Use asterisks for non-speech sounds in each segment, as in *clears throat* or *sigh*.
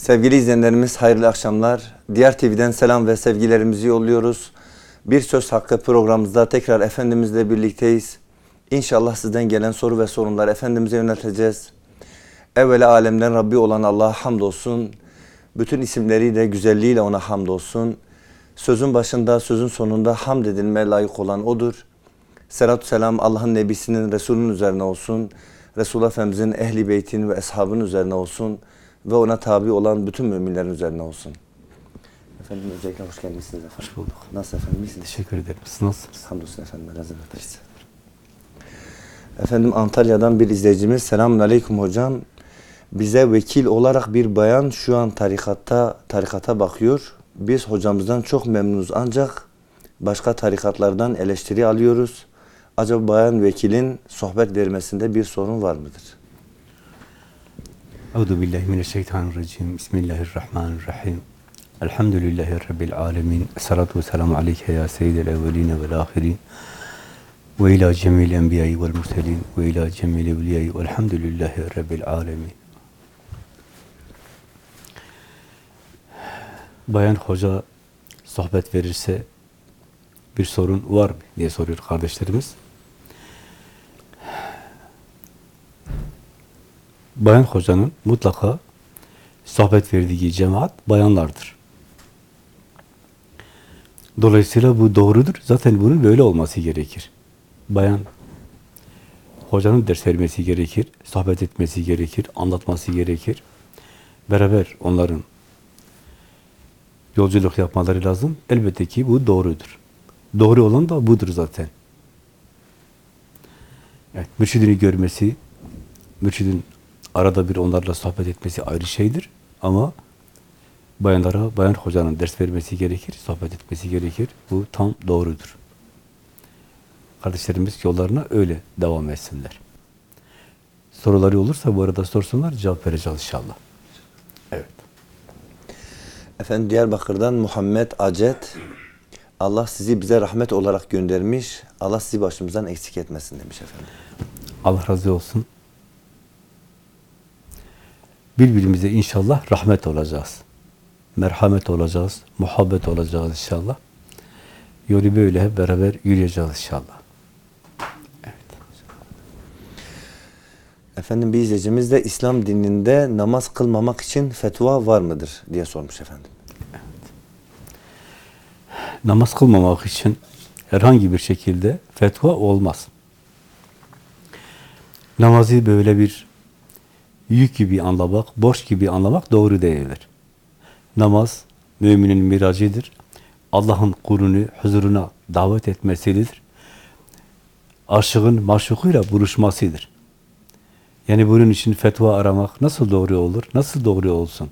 Sevgili izleyenlerimiz hayırlı akşamlar. Diğer TV'den selam ve sevgilerimizi yolluyoruz. Bir Söz Hakkı programımızda tekrar Efendimizle birlikteyiz. İnşallah sizden gelen soru ve sorunları Efendimiz'e yönelteceğiz. Evvela alemden Rabbi olan Allah'a hamdolsun. Bütün isimleriyle, güzelliğiyle ona hamdolsun. Sözün başında, sözün sonunda hamd edilmeye layık olan O'dur. Selatü selam Allah'ın Nebisinin, Resulünün üzerine olsun. Resul Efendimizin, Ehli Beytin ve Eshabın üzerine olsun. Ve ona tabi olan bütün müminlerin üzerine olsun. Efendim öncelikle hoş geldiniz efendim. Hoş bulduk. Nasıl efendim? İyisiniz? Teşekkür ederim. Siz nasılsınız? Hamdolsun efendim. Razı olsun. Efendim Antalya'dan bir izleyicimiz. Selamun Aleyküm hocam. Bize vekil olarak bir bayan şu an tarikatta tarikata bakıyor. Biz hocamızdan çok memnunuz ancak başka tarikatlardan eleştiri alıyoruz. Acaba bayan vekilin sohbet vermesinde bir sorun var mıdır? Euzu billahi mineşşeytanirracim. Bismillahirrahmanirrahim. Elhamdülillahi rabbil alamin. Essalatu vesselamu aleyke ya seyyidel evvelin ve'l ahirin. Ve ila cemil enbiya'i ve'l murselin ve ila cemil evliya'i ve'lhamdülillahi rabbil alamin. Bayan hoca sohbet verirse bir sorun var mı diye soruyor kardeşlerimiz. Bayan hocanın mutlaka sohbet verdiği cemaat bayanlardır. Dolayısıyla bu doğrudur. Zaten bunun böyle olması gerekir. Bayan hocanın ders vermesi gerekir, sohbet etmesi gerekir, anlatması gerekir. Beraber onların yolculuk yapmaları lazım. Elbette ki bu doğrudur. Doğru olan da budur zaten. Evet, mürşidini görmesi, mürşidin arada bir onlarla sohbet etmesi ayrı şeydir. Ama bayanlara, bayan hocanın ders vermesi gerekir, sohbet etmesi gerekir. Bu tam doğrudur. Kardeşlerimiz yollarına öyle devam etsinler. Soruları olursa bu arada sorsunlar, cevap vereceğiz inşallah. Evet. Efendim Diyarbakır'dan Muhammed Acet. Allah sizi bize rahmet olarak göndermiş. Allah sizi başımızdan eksik etmesin demiş efendim. Allah razı olsun. Birbirimize inşallah rahmet olacağız. Merhamet olacağız, muhabbet olacağız inşallah. Yolu böyle hep beraber yürüyeceğiz inşallah. Evet. Efendim bir izleyicimiz de İslam dininde namaz kılmamak için fetva var mıdır diye sormuş efendim. Namaz kılmamak için herhangi bir şekilde fetva olmaz. Namazı böyle bir yük gibi anlamak, borç gibi anlamak doğru değildir. Namaz, müminin miracıdır. Allah'ın kulunu huzuruna davet etmesidir. Aşığın maşukuyla buluşmasıdır. Yani bunun için fetva aramak nasıl doğru olur, nasıl doğru olsun?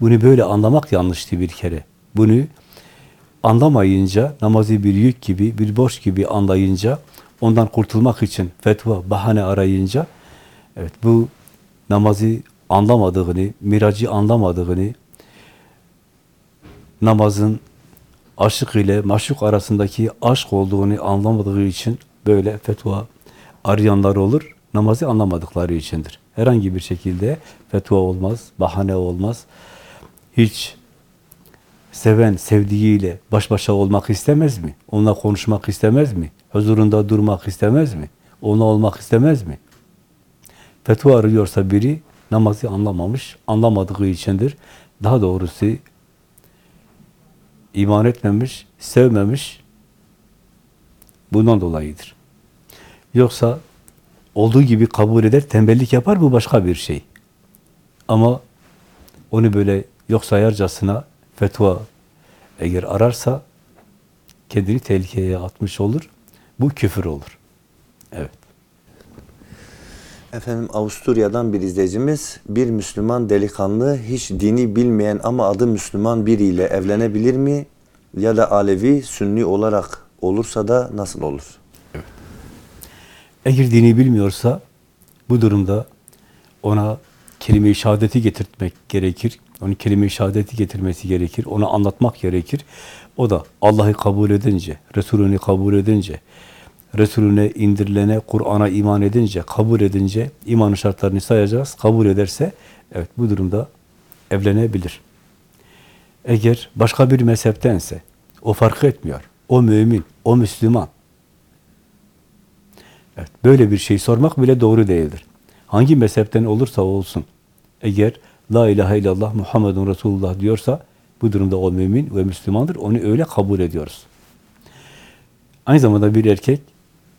Bunu böyle anlamak yanlıştı bir kere. Bunu anlamayınca, namazı bir yük gibi, bir borç gibi anlayınca, ondan kurtulmak için fetva, bahane arayınca, evet bu namazı anlamadığını, miracı anlamadığını, namazın aşık ile maşuk arasındaki aşk olduğunu anlamadığı için böyle fetva arayanlar olur. Namazı anlamadıkları içindir. Herhangi bir şekilde fetva olmaz, bahane olmaz. Hiç seven sevdiğiyle baş başa olmak istemez mi? Onunla konuşmak istemez mi? Huzurunda durmak istemez mi? Ona olmak istemez mi? Fetva arıyorsa biri namazı anlamamış, anlamadığı içindir. Daha doğrusu iman etmemiş, sevmemiş. Bundan dolayıdır. Yoksa olduğu gibi kabul eder, tembellik yapar bu başka bir şey. Ama onu böyle yok sayarcasına fetva eğer ararsa kendini tehlikeye atmış olur. Bu küfür olur. Evet. Efendim Avusturya'dan bir izleyicimiz bir Müslüman delikanlı hiç dini bilmeyen ama adı Müslüman biriyle evlenebilir mi? Ya da Alevi, Sünni olarak olursa da nasıl olur? Eğer dini bilmiyorsa bu durumda ona kelime-i şehadeti getirtmek gerekir. Onun kelime-i şehadeti getirmesi gerekir. Ona anlatmak gerekir. O da Allah'ı kabul edince, Resulünü kabul edince, Resulüne indirilene, Kur'an'a iman edince, kabul edince imanın şartlarını sayacağız. Kabul ederse evet bu durumda evlenebilir. Eğer başka bir mezheptense, o fark etmiyor. O mümin, o Müslüman. Evet, böyle bir şey sormak bile doğru değildir. Hangi mezhepten olursa olsun, eğer La ilahe illallah Muhammedun Resulullah diyorsa, bu durumda o mümin ve Müslümandır. Onu öyle kabul ediyoruz. Aynı zamanda bir erkek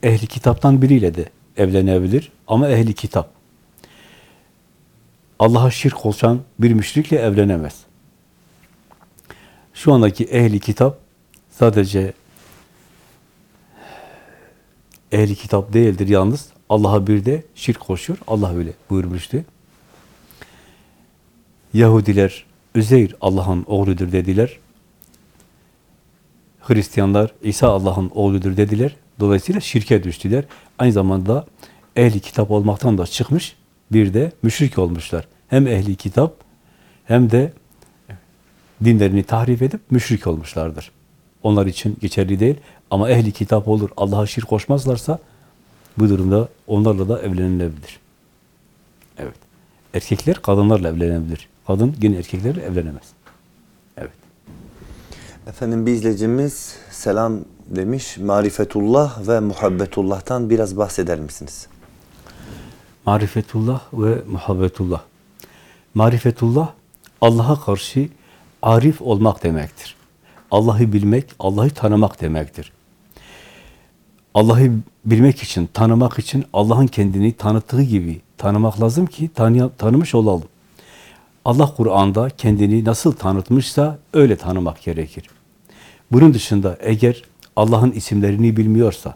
ehli kitaptan biriyle de evlenebilir ama ehli kitap. Allah'a şirk koşan bir müşrikle evlenemez. Şu andaki ehli kitap sadece ehli kitap değildir yalnız. Allah'a bir de şirk koşuyor. Allah öyle buyurmuştu. Yahudiler Üzeyr Allah'ın oğludur dediler. Hristiyanlar İsa Allah'ın oğludur dediler. Dolayısıyla şirke düştüler. Aynı zamanda ehli kitap olmaktan da çıkmış, bir de müşrik olmuşlar. Hem ehli kitap hem de dinlerini tahrif edip müşrik olmuşlardır. Onlar için geçerli değil ama ehli kitap olur, Allah'a şirk koşmazlarsa bu durumda onlarla da evlenilebilir. Evet. Erkekler kadınlarla evlenebilir. Kadın yine erkeklerle evlenemez. Evet. Efendim bir izleyicimiz selam demiş. Marifetullah ve muhabbetullah'tan biraz bahseder misiniz? Marifetullah ve muhabbetullah. Marifetullah Allah'a karşı arif olmak demektir. Allah'ı bilmek, Allah'ı tanımak demektir. Allah'ı bilmek için, tanımak için Allah'ın kendini tanıttığı gibi tanımak lazım ki tanı tanımış olalım. Allah Kur'an'da kendini nasıl tanıtmışsa öyle tanımak gerekir. Bunun dışında eğer Allah'ın isimlerini bilmiyorsa,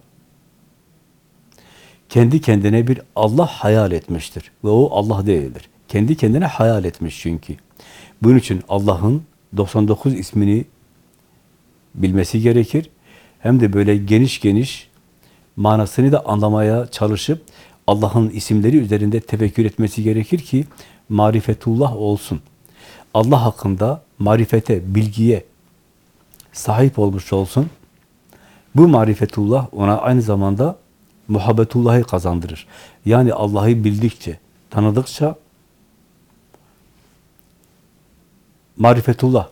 kendi kendine bir Allah hayal etmiştir. Ve o Allah değildir. Kendi kendine hayal etmiş çünkü. Bunun için Allah'ın 99 ismini bilmesi gerekir. Hem de böyle geniş geniş manasını da anlamaya çalışıp Allah'ın isimleri üzerinde tefekkür etmesi gerekir ki marifetullah olsun. Allah hakkında marifete, bilgiye sahip olmuş olsun. Bu marifetullah ona aynı zamanda muhabbetullahı kazandırır. Yani Allah'ı bildikçe, tanıdıkça marifetullah,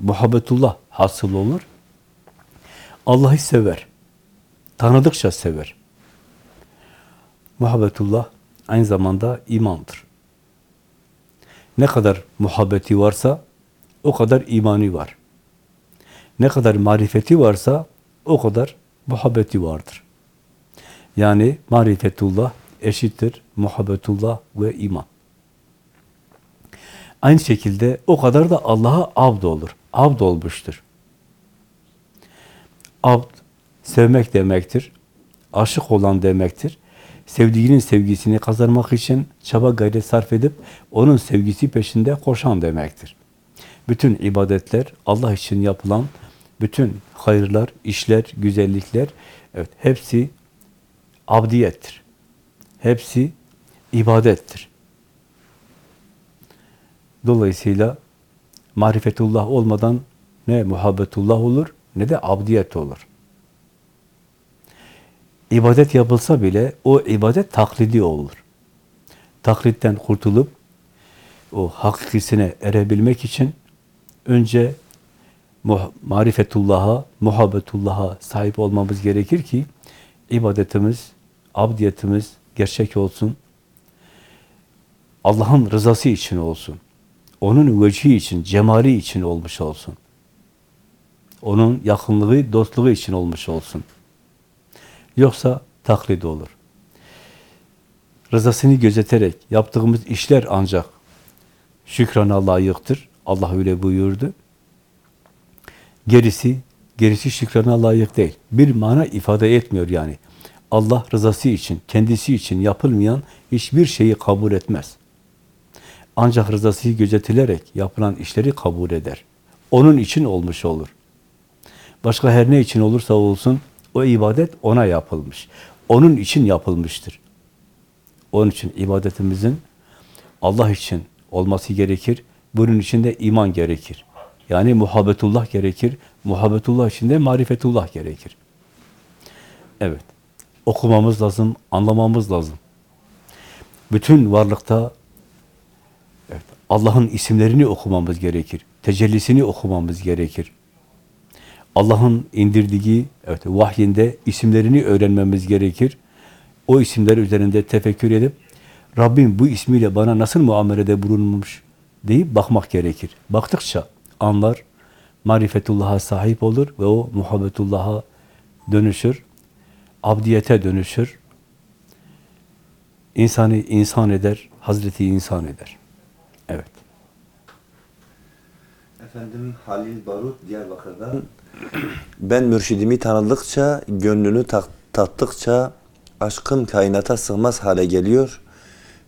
muhabbetullah hasıl olur. Allah'ı sever. Tanıdıkça sever. Muhabbetullah aynı zamanda imandır. Ne kadar muhabbeti varsa o kadar imani var. Ne kadar marifeti varsa o kadar muhabbeti vardır. Yani marifetullah eşittir muhabbetullah ve iman. Aynı şekilde o kadar da Allah'a abd olur. Abd olmuştur. Abd sevmek demektir. Aşık olan demektir. Sevdiğinin sevgisini kazanmak için çaba gayret sarf edip onun sevgisi peşinde koşan demektir. Bütün ibadetler Allah için yapılan bütün hayırlar, işler, güzellikler evet hepsi abdiyettir. Hepsi ibadettir. Dolayısıyla marifetullah olmadan ne muhabbetullah olur ne de abdiyet olur. İbadet yapılsa bile o ibadet taklidi olur. Taklitten kurtulup o hakikisine erebilmek için önce marifetullah'a, muhabbetullah'a sahip olmamız gerekir ki ibadetimiz, abdiyetimiz gerçek olsun. Allah'ın rızası için olsun. Onun vecihi için, cemali için olmuş olsun. Onun yakınlığı, dostluğu için olmuş olsun. Yoksa taklit olur. Rızasını gözeterek yaptığımız işler ancak şükrana layıktır. Allah öyle buyurdu. Gerisi, gerisi şükrana layık değil. Bir mana ifade etmiyor yani. Allah rızası için, kendisi için yapılmayan hiçbir şeyi kabul etmez. Ancak rızası gözetilerek yapılan işleri kabul eder. Onun için olmuş olur. Başka her ne için olursa olsun o ibadet ona yapılmış. Onun için yapılmıştır. Onun için ibadetimizin Allah için olması gerekir. Bunun için de iman gerekir. Yani muhabbetullah gerekir. Muhabbetullah için de marifetullah gerekir. Evet. Okumamız lazım, anlamamız lazım. Bütün varlıkta evet, Allah'ın isimlerini okumamız gerekir. Tecellisini okumamız gerekir. Allah'ın indirdiği evet, vahyinde isimlerini öğrenmemiz gerekir. O isimler üzerinde tefekkür edip Rabbim bu ismiyle bana nasıl muamelede bulunmuş deyip bakmak gerekir. Baktıkça anlar, marifetullah'a sahip olur ve o muhabbetullah'a dönüşür, abdiyete dönüşür, insanı insan eder, Hazreti insan eder. Evet. Efendim Halil Barut Diyarbakır'dan ben mürşidimi tanıdıkça, gönlünü tattıkça aşkım kainata sığmaz hale geliyor.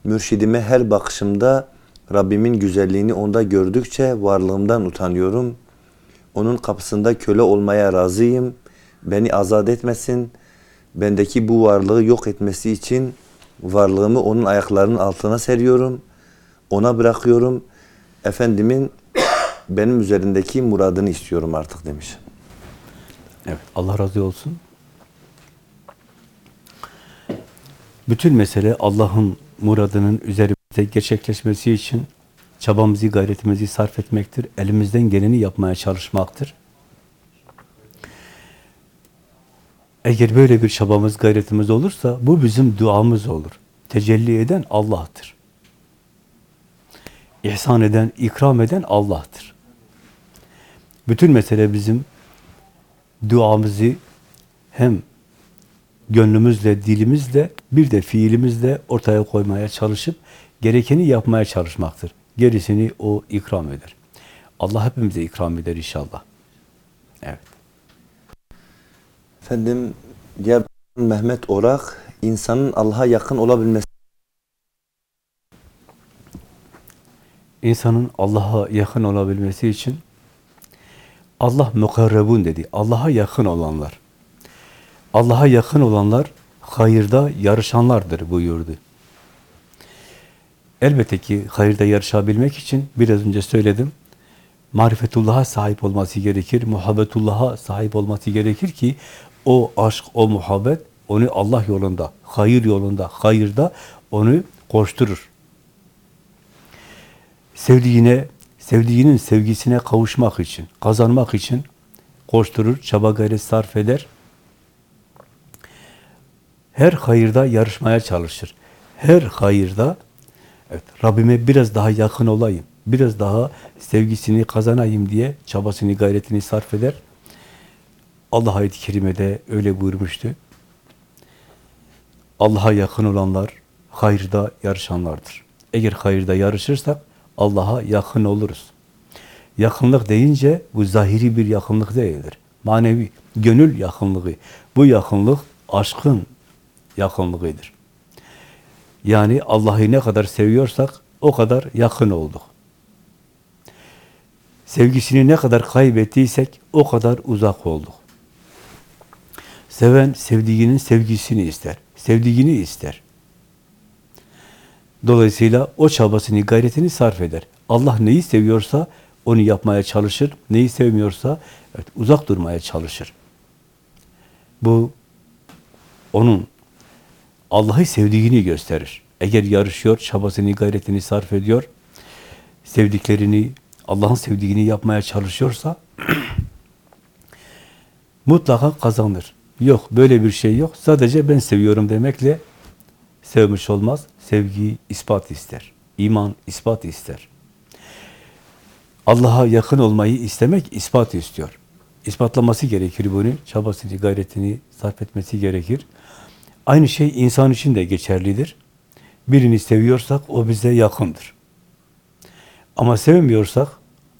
Mürşidime her bakışımda Rabbimin güzelliğini onda gördükçe varlığımdan utanıyorum. Onun kapısında köle olmaya razıyım. Beni azat etmesin. Bendeki bu varlığı yok etmesi için varlığımı onun ayaklarının altına seriyorum. Ona bırakıyorum. Efendimin *coughs* benim üzerindeki muradını istiyorum artık demiş. Evet, Allah razı olsun. Bütün mesele Allah'ın muradının üzerimizde gerçekleşmesi için çabamızı, gayretimizi sarf etmektir. Elimizden geleni yapmaya çalışmaktır. Eğer böyle bir çabamız, gayretimiz olursa bu bizim duamız olur. Tecelli eden Allah'tır. İhsan eden, ikram eden Allah'tır. Bütün mesele bizim duamızı hem gönlümüzle, dilimizle, bir de fiilimizle ortaya koymaya çalışıp gerekeni yapmaya çalışmaktır. Gerisini o ikram eder. Allah hepimize ikram eder inşallah. Evet. Efendim Diyarbakır Mehmet Orak insanın Allah'a yakın olabilmesi İnsanın Allah'a yakın olabilmesi için Allah mukarrebun dedi. Allah'a yakın olanlar. Allah'a yakın olanlar hayırda yarışanlardır buyurdu. Elbette ki hayırda yarışabilmek için biraz önce söyledim. Marifetullah'a sahip olması gerekir, muhabbetullah'a sahip olması gerekir ki o aşk, o muhabbet onu Allah yolunda, hayır yolunda, hayırda onu koşturur. Sevdiğine, sevdiğinin sevgisine kavuşmak için, kazanmak için koşturur, çaba gayret sarf eder. Her hayırda yarışmaya çalışır. Her hayırda evet, Rabbime biraz daha yakın olayım, biraz daha sevgisini kazanayım diye çabasını, gayretini sarf eder. Allah ayet-i kerimede öyle buyurmuştu. Allah'a yakın olanlar hayırda yarışanlardır. Eğer hayırda yarışırsak Allah'a yakın oluruz. Yakınlık deyince bu zahiri bir yakınlık değildir. Manevi, gönül yakınlığı. Bu yakınlık aşkın yakınlığıdır. Yani Allah'ı ne kadar seviyorsak o kadar yakın olduk. Sevgisini ne kadar kaybettiysek o kadar uzak olduk. Seven sevdiğinin sevgisini ister. Sevdiğini ister. Dolayısıyla o çabasını, gayretini sarf eder. Allah neyi seviyorsa onu yapmaya çalışır. Neyi sevmiyorsa evet, uzak durmaya çalışır. Bu onun Allah'ı sevdiğini gösterir. Eğer yarışıyor, çabasını, gayretini sarf ediyor, sevdiklerini, Allah'ın sevdiğini yapmaya çalışıyorsa *clears throat* mutlaka kazanır. Yok, böyle bir şey yok. Sadece ben seviyorum demekle sevmiş olmaz. Sevgi ispat ister. İman ispat ister. Allah'a yakın olmayı istemek ispat istiyor. İspatlaması gerekir bunu. Çabasını, gayretini sarf etmesi gerekir. Aynı şey insan için de geçerlidir. Birini seviyorsak o bize yakındır. Ama sevmiyorsak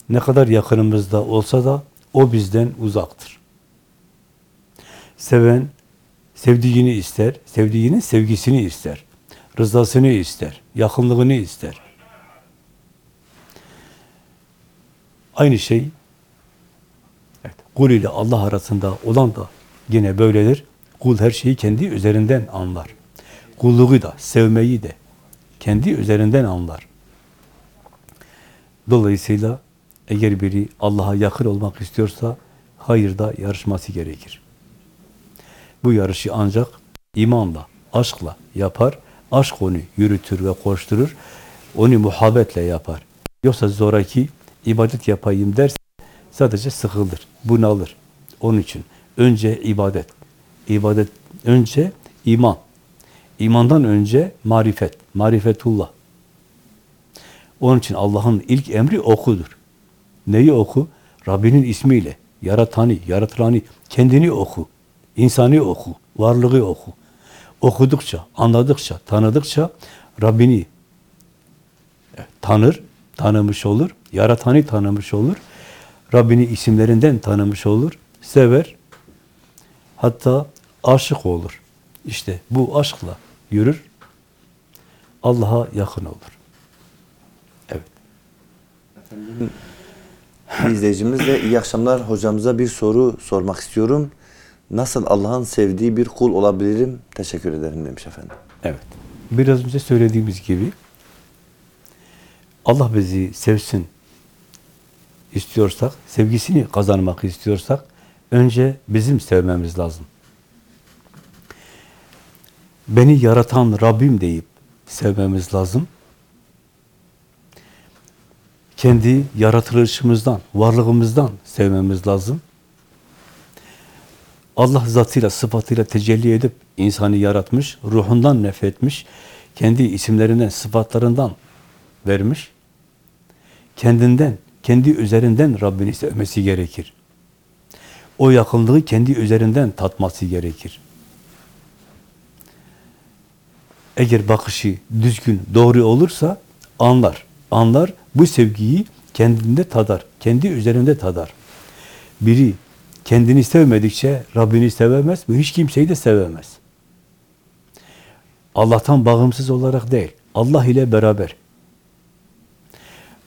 ne kadar yakınımızda olsa da o bizden uzaktır. Seven sevdiğini ister, sevdiğinin sevgisini ister, rızasını ister, yakınlığını ister. Aynı şey evet, kul ile Allah arasında olan da yine böyledir. Kul her şeyi kendi üzerinden anlar. Kulluğu da, sevmeyi de kendi üzerinden anlar. Dolayısıyla eğer biri Allah'a yakın olmak istiyorsa hayırda yarışması gerekir. Bu yarışı ancak imanla, aşkla yapar. Aşk onu yürütür ve koşturur. Onu muhabbetle yapar. Yoksa zoraki ibadet yapayım derse sadece sıkılır, bunalır. Onun için önce ibadet. İbadet önce iman. İmandan önce marifet, marifetullah. Onun için Allah'ın ilk emri okudur. Neyi oku? Rabbinin ismiyle. Yaratanı, yaratılanı, kendini oku. İnsani oku, varlığı oku. Okudukça, anladıkça, tanıdıkça Rabbini tanır, tanımış olur. Yaratanı tanımış olur. Rabbini isimlerinden tanımış olur. Sever. Hatta aşık olur. İşte bu aşkla yürür. Allah'a yakın olur. Evet. İzleyicimiz de iyi akşamlar hocamıza bir soru sormak istiyorum. Nasıl Allah'ın sevdiği bir kul olabilirim? Teşekkür ederim demiş efendim. Evet. Biraz önce söylediğimiz gibi Allah bizi sevsin istiyorsak, sevgisini kazanmak istiyorsak önce bizim sevmemiz lazım. Beni yaratan Rabbim deyip sevmemiz lazım. Kendi yaratılışımızdan, varlığımızdan sevmemiz lazım. Allah zatıyla, sıfatıyla tecelli edip insanı yaratmış, ruhundan nefretmiş, kendi isimlerinden, sıfatlarından vermiş. Kendinden, kendi üzerinden Rabbini sevmesi gerekir. O yakınlığı kendi üzerinden tatması gerekir. Eğer bakışı düzgün, doğru olursa anlar. Anlar, bu sevgiyi kendinde tadar, kendi üzerinde tadar. Biri kendini sevmedikçe Rabbini sevemez ve hiç kimseyi de sevemez. Allah'tan bağımsız olarak değil, Allah ile beraber.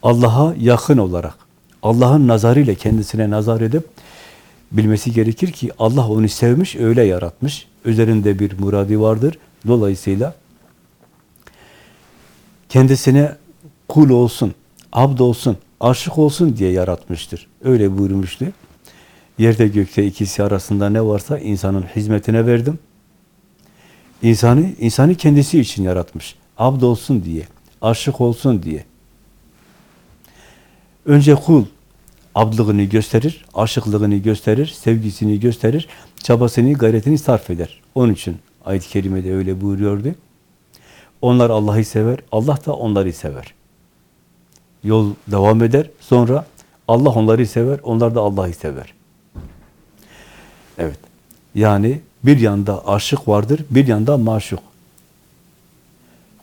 Allah'a yakın olarak, Allah'ın nazarıyla kendisine nazar edip bilmesi gerekir ki Allah onu sevmiş, öyle yaratmış. Üzerinde bir muradi vardır. Dolayısıyla kendisine kul olsun, abd olsun, aşık olsun diye yaratmıştır. Öyle buyurmuştu. Yerde gökte ikisi arasında ne varsa insanın hizmetine verdim. İnsanı, insanı kendisi için yaratmış. Abd olsun diye, aşık olsun diye. Önce kul abdlığını gösterir, aşıklığını gösterir, sevgisini gösterir, çabasını, gayretini sarf eder. Onun için ayet-i kerimede öyle buyuruyordu. Onlar Allah'ı sever, Allah da onları sever. Yol devam eder, sonra Allah onları sever, onlar da Allah'ı sever. Evet. Yani bir yanda aşık vardır, bir yanda maşuk.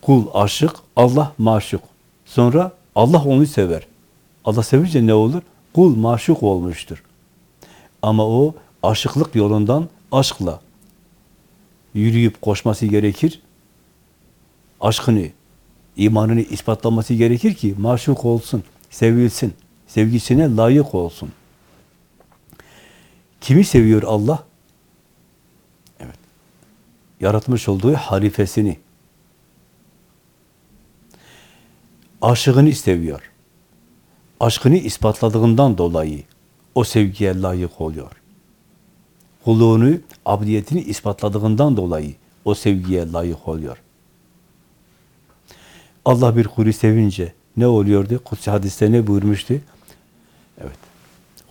Kul aşık, Allah maşuk. Sonra Allah onu sever. Allah sevince ne olur? Kul maşuk olmuştur. Ama o aşıklık yolundan aşkla yürüyüp koşması gerekir. Aşkını, imanını ispatlaması gerekir ki maşuk olsun, sevilsin, sevgisine layık olsun. Kimi seviyor Allah? Evet. Yaratmış olduğu halifesini. Aşığını seviyor. Aşkını ispatladığından dolayı o sevgiye layık oluyor. Kulluğunu, abdiyetini ispatladığından dolayı o sevgiye layık oluyor. Allah bir kulü sevince ne oluyordu? Kutsi hadiste ne buyurmuştu? Evet.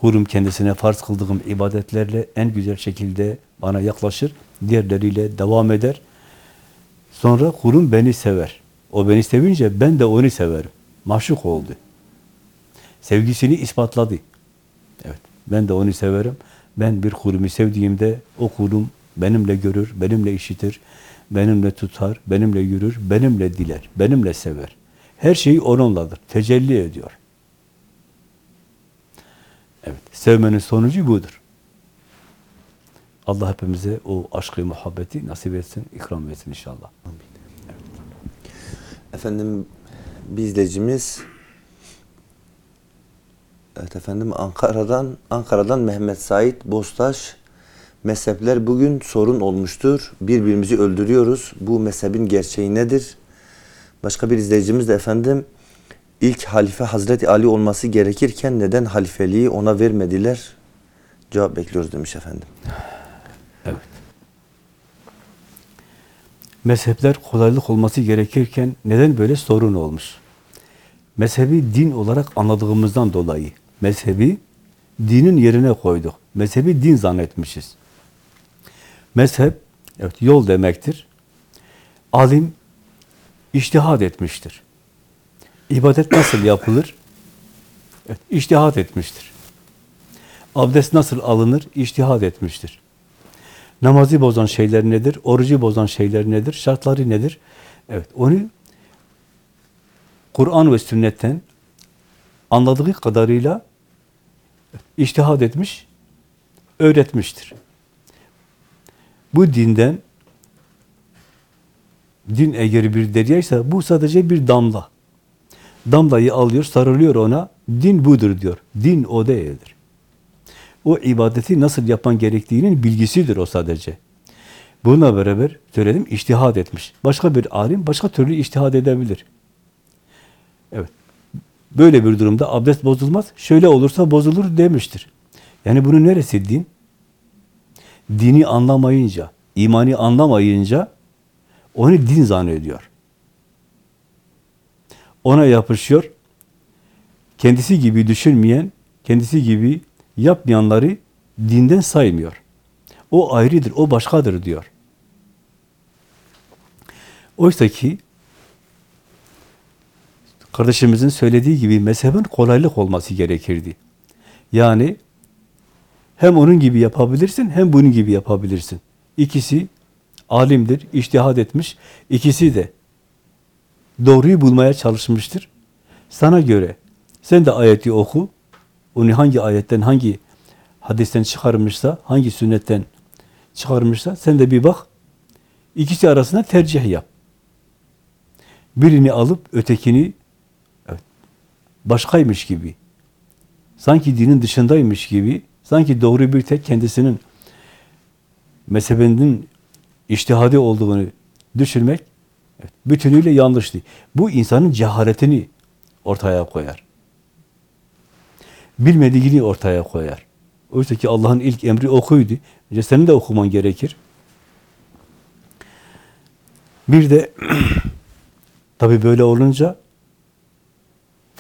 Kurum kendisine farz kıldığım ibadetlerle en güzel şekilde bana yaklaşır. Diğerleriyle devam eder. Sonra kurum beni sever. O beni sevince ben de onu severim. Maşuk oldu. Sevgisini ispatladı. Evet. Ben de onu severim. Ben bir kurumu sevdiğimde o kurum benimle görür, benimle işitir, benimle tutar, benimle yürür, benimle diler, benimle sever. Her şeyi onunladır. Tecelli ediyor. Evet, sevmenin sonucu budur. Allah hepimize o aşkı, muhabbeti nasip etsin, ikram etsin inşallah. Efendim bir izleyicimiz Evet efendim Ankara'dan Ankara'dan Mehmet Sait Bostaş mezhepler bugün sorun olmuştur. Birbirimizi öldürüyoruz. Bu mezhebin gerçeği nedir? Başka bir izleyicimiz de efendim ilk halife Hazreti Ali olması gerekirken neden halifeliği ona vermediler? Cevap bekliyoruz demiş efendim. Evet. Mezhepler kolaylık olması gerekirken neden böyle sorun olmuş? Mezhebi din olarak anladığımızdan dolayı mezhebi dinin yerine koyduk. Mezhebi din zannetmişiz. Mezhep evet yol demektir. Alim iştihad etmiştir. İbadet nasıl yapılır? Evet, iştihad etmiştir. Abdest nasıl alınır? İçtihad etmiştir. Namazı bozan şeyler nedir? Orucu bozan şeyler nedir? Şartları nedir? Evet, onu Kur'an ve sünnetten anladığı kadarıyla içtihad etmiş, öğretmiştir. Bu dinden din eğer bir deryaysa bu sadece bir damla. Damlayı alıyor, sarılıyor ona. Din budur diyor. Din o değildir. O ibadeti nasıl yapman gerektiğinin bilgisidir o sadece. Bununla beraber söyledim, iştihad etmiş. Başka bir alim başka türlü iştihad edebilir. Evet. Böyle bir durumda abdest bozulmaz. Şöyle olursa bozulur demiştir. Yani bunun neresi din? Dini anlamayınca, imani anlamayınca onu din zannediyor. Ona yapışıyor. Kendisi gibi düşünmeyen, kendisi gibi yapmayanları dinden saymıyor. O ayrıdır, o başkadır diyor. Oysa ki kardeşimizin söylediği gibi mezhebin kolaylık olması gerekirdi. Yani hem onun gibi yapabilirsin hem bunun gibi yapabilirsin. İkisi alimdir, iştihad etmiş. İkisi de doğruyu bulmaya çalışmıştır. Sana göre sen de ayeti oku. Onu hangi ayetten, hangi hadisten çıkarmışsa, hangi sünnetten çıkarmışsa sen de bir bak. İkisi arasında tercih yap. Birini alıp ötekini başkaymış gibi, sanki dinin dışındaymış gibi, sanki doğru bir tek kendisinin mezhebinin iştihadi olduğunu düşünmek evet, bütünüyle yanlıştı. Bu insanın cehaletini ortaya koyar. Bilmediğini ortaya koyar. Oysa ki Allah'ın ilk emri okuydu. Önce senin de okuman gerekir. Bir de *clears throat* tabi böyle olunca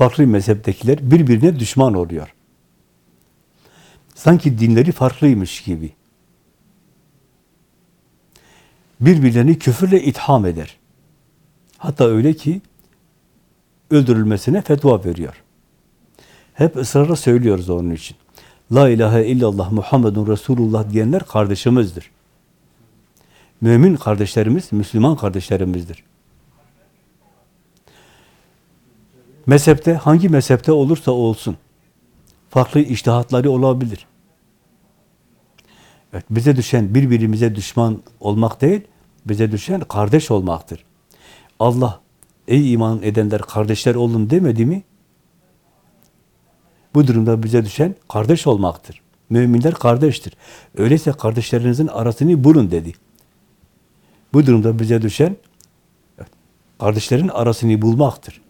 farklı mezheptekiler birbirine düşman oluyor. Sanki dinleri farklıymış gibi. Birbirlerini küfürle itham eder. Hatta öyle ki öldürülmesine fetva veriyor. Hep ısrarla söylüyoruz onun için. La ilahe illallah Muhammedun Resulullah diyenler kardeşimizdir. Mümin kardeşlerimiz, Müslüman kardeşlerimizdir. Mezhepte, hangi mezhepte olursa olsun, farklı iştihatları olabilir. Evet, bize düşen birbirimize düşman olmak değil, bize düşen kardeş olmaktır. Allah, ey iman edenler kardeşler olun demedi mi? Bu durumda bize düşen kardeş olmaktır. Müminler kardeştir. Öyleyse kardeşlerinizin arasını bulun dedi. Bu durumda bize düşen kardeşlerin arasını bulmaktır.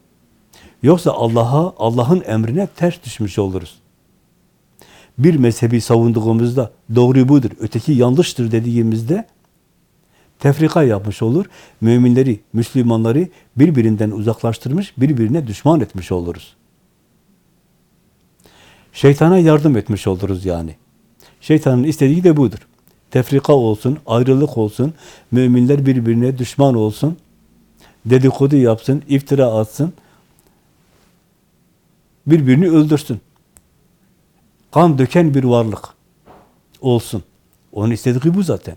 Yoksa Allah'a, Allah'ın emrine ters düşmüş oluruz. Bir mezhebi savunduğumuzda doğru budur, öteki yanlıştır dediğimizde tefrika yapmış olur. Müminleri, Müslümanları birbirinden uzaklaştırmış, birbirine düşman etmiş oluruz. Şeytana yardım etmiş oluruz yani. Şeytanın istediği de budur. Tefrika olsun, ayrılık olsun, müminler birbirine düşman olsun, dedikodu yapsın, iftira atsın, birbirini öldürsün. Kan döken bir varlık olsun. Onun istediği bu zaten.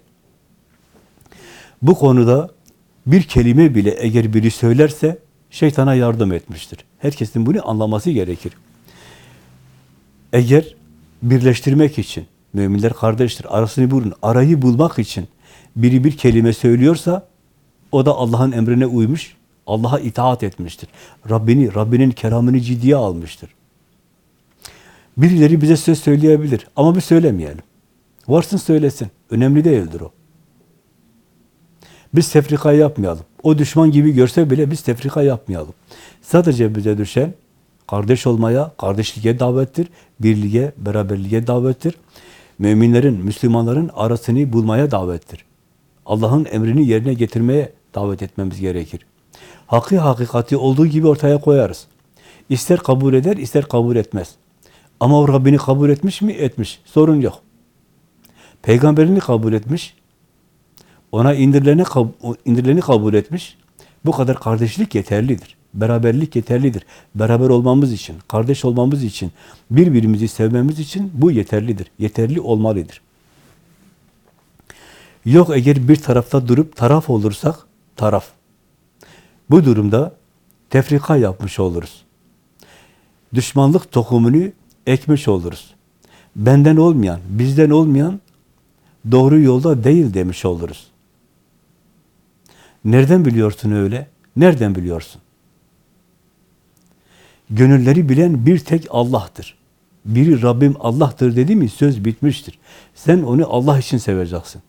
Bu konuda bir kelime bile eğer biri söylerse şeytana yardım etmiştir. Herkesin bunu anlaması gerekir. Eğer birleştirmek için, müminler kardeştir, arasını bulun, arayı bulmak için biri bir kelime söylüyorsa, o da Allah'ın emrine uymuş, Allah'a itaat etmiştir. Rabbini, Rabbinin keramını ciddiye almıştır. Birileri bize söz söyleyebilir ama biz söylemeyelim. Varsın söylesin. Önemli değildir o. Biz tefrika yapmayalım. O düşman gibi görse bile biz tefrika yapmayalım. Sadece bize düşen kardeş olmaya, kardeşliğe davettir, birliğe, beraberliğe davettir. Müminlerin, Müslümanların arasını bulmaya davettir. Allah'ın emrini yerine getirmeye davet etmemiz gerekir. Hakkı hakikati olduğu gibi ortaya koyarız. İster kabul eder, ister kabul etmez. Ama o Rabbini kabul etmiş mi? Etmiş. Sorun yok. Peygamberini kabul etmiş. Ona indirileni, indirileni kabul etmiş. Bu kadar kardeşlik yeterlidir. Beraberlik yeterlidir. Beraber olmamız için, kardeş olmamız için, birbirimizi sevmemiz için bu yeterlidir. Yeterli olmalıdır. Yok eğer bir tarafta durup taraf olursak, taraf. Bu durumda tefrika yapmış oluruz. Düşmanlık tohumunu ekmiş oluruz. Benden olmayan, bizden olmayan doğru yolda değil demiş oluruz. Nereden biliyorsun öyle? Nereden biliyorsun? Gönülleri bilen bir tek Allah'tır. Biri Rabbim Allah'tır dedi mi söz bitmiştir. Sen onu Allah için seveceksin.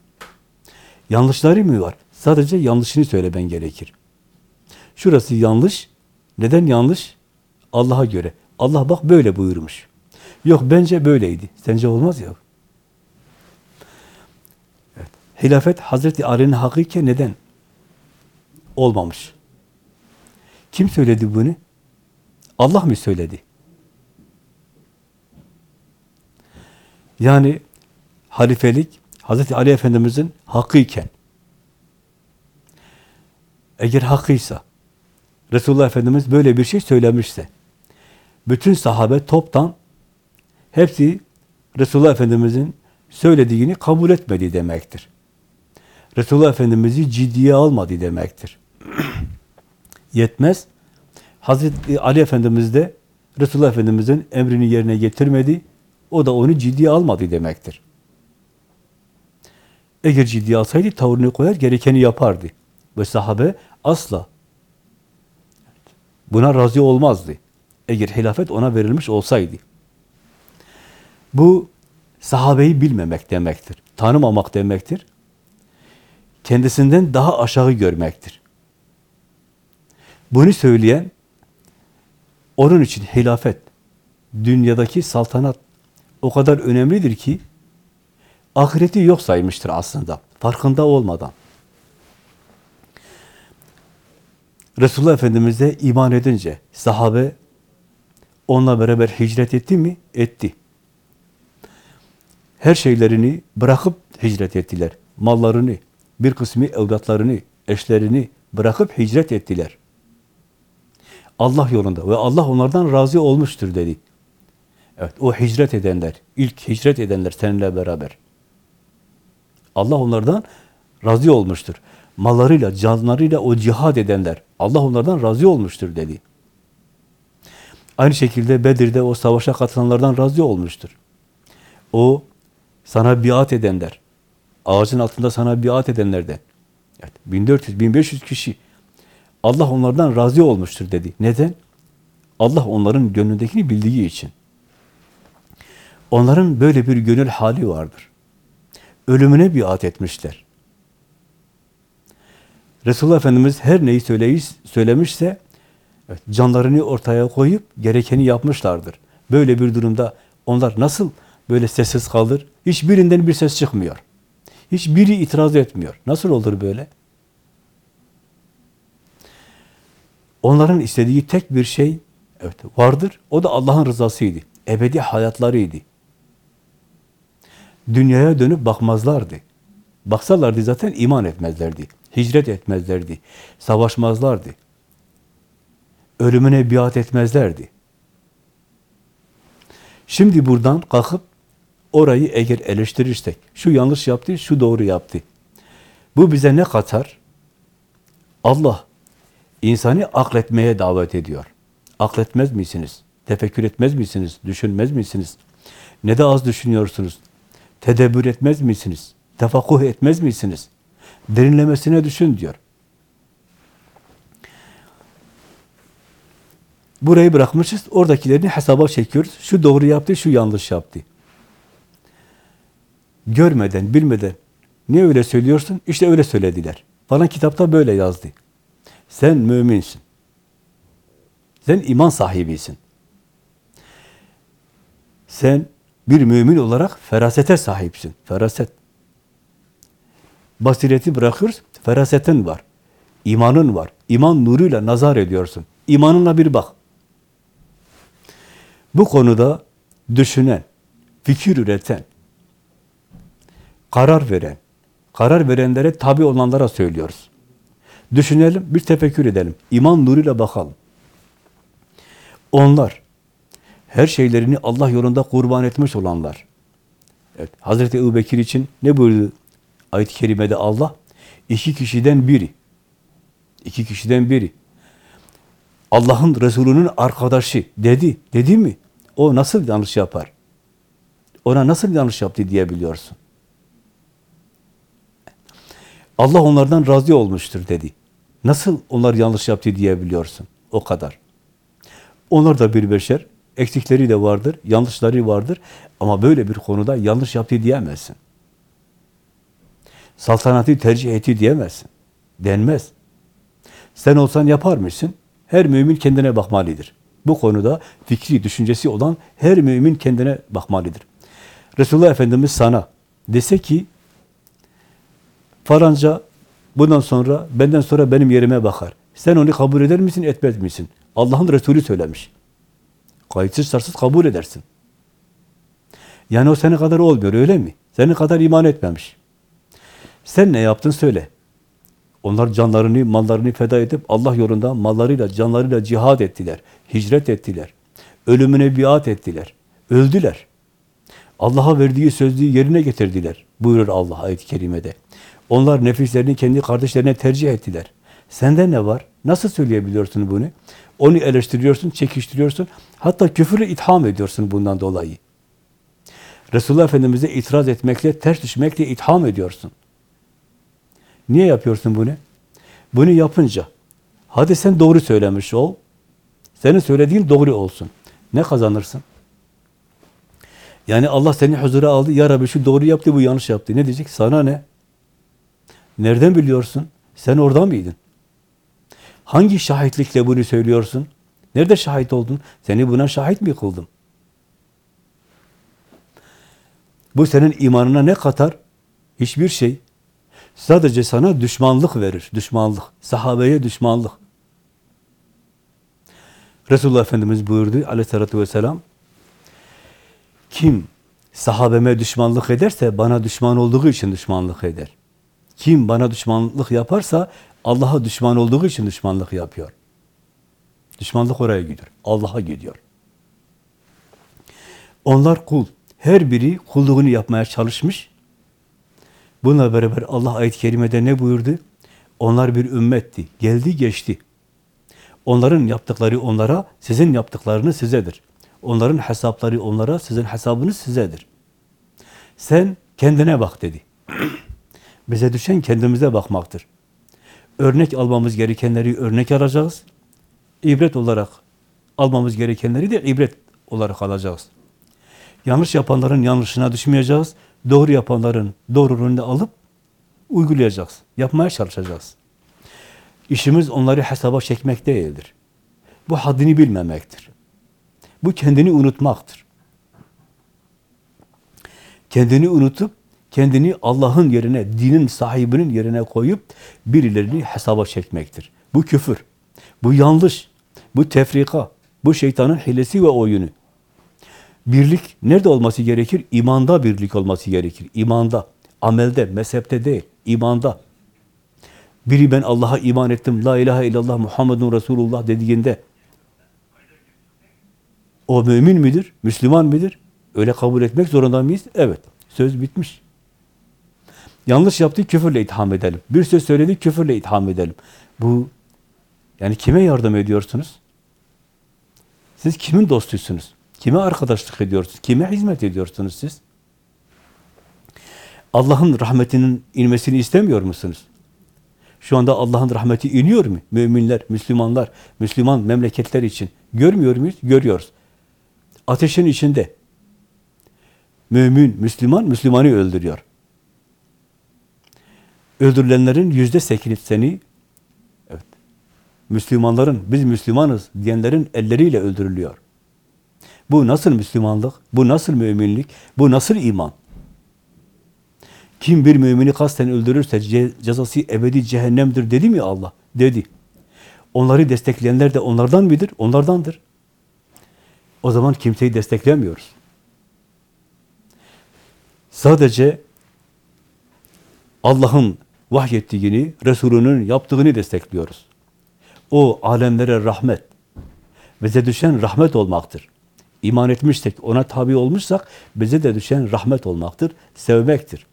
Yanlışları mı var? Sadece yanlışını söylemen gerekir. Şurası yanlış. Neden yanlış? Allah'a göre. Allah bak böyle buyurmuş. Yok bence böyleydi. Sence olmaz ya. Evet. Hilafet Hazreti Ali'nin hakkıyken neden olmamış? Kim söyledi bunu? Allah mı söyledi? Yani halifelik Hazreti Ali Efendimizin hakkıyken eğer hakkıysa Resulullah Efendimiz böyle bir şey söylemişse bütün sahabe toptan hepsi Resulullah Efendimizin söylediğini kabul etmedi demektir. Resulullah Efendimiz'i ciddiye almadı demektir. *clears throat* Yetmez. Hazreti Ali Efendimiz de Resulullah Efendimiz'in emrini yerine getirmedi. O da onu ciddiye almadı demektir. Eğer ciddiye alsaydı tavrını koyar, gerekeni yapardı. Ve sahabe asla buna razı olmazdı. Eğer hilafet ona verilmiş olsaydı. Bu sahabeyi bilmemek demektir. Tanımamak demektir. Kendisinden daha aşağı görmektir. Bunu söyleyen onun için hilafet, dünyadaki saltanat o kadar önemlidir ki ahireti yok saymıştır aslında. Farkında olmadan. Resulullah Efendimiz'e iman edince sahabe onunla beraber hicret etti mi? Etti. Her şeylerini bırakıp hicret ettiler. Mallarını, bir kısmı evlatlarını, eşlerini bırakıp hicret ettiler. Allah yolunda ve Allah onlardan razı olmuştur dedi. Evet, o hicret edenler, ilk hicret edenler seninle beraber. Allah onlardan razı olmuştur. Mallarıyla, canlarıyla o cihad edenler, Allah onlardan razı olmuştur dedi. Aynı şekilde Bedir'de o savaşa katılanlardan razı olmuştur. O sana biat edenler, ağacın altında sana biat edenlerden, evet, 1400-1500 kişi, Allah onlardan razı olmuştur dedi. Neden? Allah onların gönlündekini bildiği için. Onların böyle bir gönül hali vardır. Ölümüne biat etmişler. Resulullah Efendimiz her neyi söyleyiş, söylemişse evet, canlarını ortaya koyup gerekeni yapmışlardır. Böyle bir durumda onlar nasıl böyle sessiz kalır? Hiçbirinden bir ses çıkmıyor. Hiçbiri itiraz etmiyor. Nasıl olur böyle? Onların istediği tek bir şey evet vardır. O da Allah'ın rızasıydı. Ebedi hayatlarıydı. Dünyaya dönüp bakmazlardı. Baksalardı zaten iman etmezlerdi. Hicret etmezlerdi. Savaşmazlardı. Ölümüne biat etmezlerdi. Şimdi buradan kalkıp orayı eğer eleştirirsek, şu yanlış yaptı, şu doğru yaptı. Bu bize ne katar? Allah insanı akletmeye davet ediyor. Akletmez misiniz? Tefekkür etmez misiniz? Düşünmez misiniz? Ne de az düşünüyorsunuz? Tedebbür etmez misiniz? Tefakkuh etmez misiniz? Derinlemesine düşün diyor. Burayı bırakmışız, oradakilerini hesaba çekiyoruz. Şu doğru yaptı, şu yanlış yaptı. Görmeden, bilmeden niye öyle söylüyorsun? İşte öyle söylediler. Falan kitapta böyle yazdı. Sen müminsin. Sen iman sahibisin. Sen bir mümin olarak ferasete sahipsin. Feraset. Basireti bırakıyoruz, ferasetin var. İmanın var. İman nuruyla nazar ediyorsun. İmanınla bir bak. Bu konuda düşünen, fikir üreten, karar veren, karar verenlere tabi olanlara söylüyoruz. Düşünelim, bir tefekkür edelim. İman nuruyla bakalım. Onlar, her şeylerini Allah yolunda kurban etmiş olanlar. Evet, Hazreti Ebu Bekir için ne buyurdu ayet-i kerimede Allah? İki kişiden biri. İki kişiden biri. Allah'ın Resulü'nün arkadaşı dedi. Dedi mi? O nasıl yanlış yapar? Ona nasıl yanlış yaptı diyebiliyorsun. Allah onlardan razı olmuştur dedi. Nasıl onlar yanlış yaptı diyebiliyorsun. O kadar. Onlar da bir beşer. Eksikleri de vardır, yanlışları vardır. Ama böyle bir konuda yanlış yaptı diyemezsin. Saltanatı tercih etti diyemezsin. Denmez. Sen olsan yapar mısın? Her mümin kendine bakmalıdır. Bu konuda fikri, düşüncesi olan her mümin kendine bakmalıdır. Resulullah Efendimiz sana dese ki falanca bundan sonra, benden sonra benim yerime bakar. Sen onu kabul eder misin, etmez misin? Allah'ın Resulü söylemiş. Kayıtsız şartsız kabul edersin. Yani o senin kadar olmuyor öyle mi? Senin kadar iman etmemiş. Sen ne yaptın söyle. Onlar canlarını, mallarını feda edip Allah yolunda mallarıyla, canlarıyla cihad ettiler. Hicret ettiler. Ölümüne biat ettiler. Öldüler. Allah'a verdiği sözlüğü yerine getirdiler. Buyurur Allah ayet-i kerimede. Onlar nefislerini kendi kardeşlerine tercih ettiler. Sende ne var? Nasıl söyleyebiliyorsun bunu? Onu eleştiriyorsun, çekiştiriyorsun. Hatta küfürle itham ediyorsun bundan dolayı. Resulullah Efendimiz'e itiraz etmekle, ters düşmekle itham ediyorsun. Niye yapıyorsun bunu? Bunu yapınca, hadi sen doğru söylemiş ol, senin söylediğin doğru olsun. Ne kazanırsın? Yani Allah seni huzura aldı, ya Rabbi şu doğru yaptı, bu yanlış yaptı. Ne diyecek? Sana ne? Nereden biliyorsun? Sen orada mıydın? Hangi şahitlikle bunu söylüyorsun? Nerede şahit oldun? Seni buna şahit mi kıldım? Bu senin imanına ne katar? Hiçbir şey. Sadece sana düşmanlık verir. Düşmanlık. Sahabeye düşmanlık. Resulullah Efendimiz buyurdu aleyhissalatü vesselam kim sahabeme düşmanlık ederse bana düşman olduğu için düşmanlık eder. Kim bana düşmanlık yaparsa Allah'a düşman olduğu için düşmanlık yapıyor. Düşmanlık oraya gidiyor. Allah'a gidiyor. Onlar kul. Her biri kulluğunu yapmaya çalışmış. Bununla beraber Allah ayet-i kerimede ne buyurdu? Onlar bir ümmetti. Geldi geçti. Onların yaptıkları onlara, sizin yaptıklarınız sizedir. Onların hesapları onlara, sizin hesabınız sizedir. Sen kendine bak dedi. *clears throat* Bize düşen kendimize bakmaktır. Örnek almamız gerekenleri örnek alacağız. İbret olarak almamız gerekenleri de ibret olarak alacağız. Yanlış yapanların yanlışına düşmeyeceğiz. Doğru yapanların doğruluğunu alıp uygulayacağız. Yapmaya çalışacağız. İşimiz onları hesaba çekmek değildir. Bu haddini bilmemektir. Bu kendini unutmaktır. Kendini unutup kendini Allah'ın yerine, dinin sahibinin yerine koyup birilerini hesaba çekmektir. Bu küfür, bu yanlış, bu tefrika, bu şeytanın hilesi ve oyunu. Birlik nerede olması gerekir? İmanda birlik olması gerekir. İmanda, amelde, mezhepte değil, imanda. Biri ben Allah'a iman ettim, la ilahe illallah Muhammedun Resulullah dediğinde o mümin midir? Müslüman midir? Öyle kabul etmek zorunda mıyız? Evet. Söz bitmiş. Yanlış yaptı, küfürle itham edelim. Bir söz söyledi, küfürle itham edelim. Bu, yani kime yardım ediyorsunuz? Siz kimin dostusunuz? Kime arkadaşlık ediyorsunuz? Kime hizmet ediyorsunuz siz? Allah'ın rahmetinin inmesini istemiyor musunuz? Şu anda Allah'ın rahmeti iniyor mu? Müminler, Müslümanlar, Müslüman memleketler için. Görmüyor muyuz? Görüyoruz. Ateşin içinde. Mümin, Müslüman, Müslümanı öldürüyor. Öldürülenlerin yüzde sekseni, evet, Müslümanların, biz Müslümanız diyenlerin elleriyle öldürülüyor. Bu nasıl Müslümanlık? Bu nasıl müminlik? Bu nasıl iman? Kim bir mümini kasten öldürürse ce cezası ebedi cehennemdir dedi mi Allah? Dedi. Onları destekleyenler de onlardan mıdır? Onlardandır. O zaman kimseyi desteklemiyoruz. Sadece Allah'ın vahyettiğini, Resulünün yaptığını destekliyoruz. O alemlere rahmet. Bize düşen rahmet olmaktır. İman etmişsek, ona tabi olmuşsak bize de düşen rahmet olmaktır, sevmektir.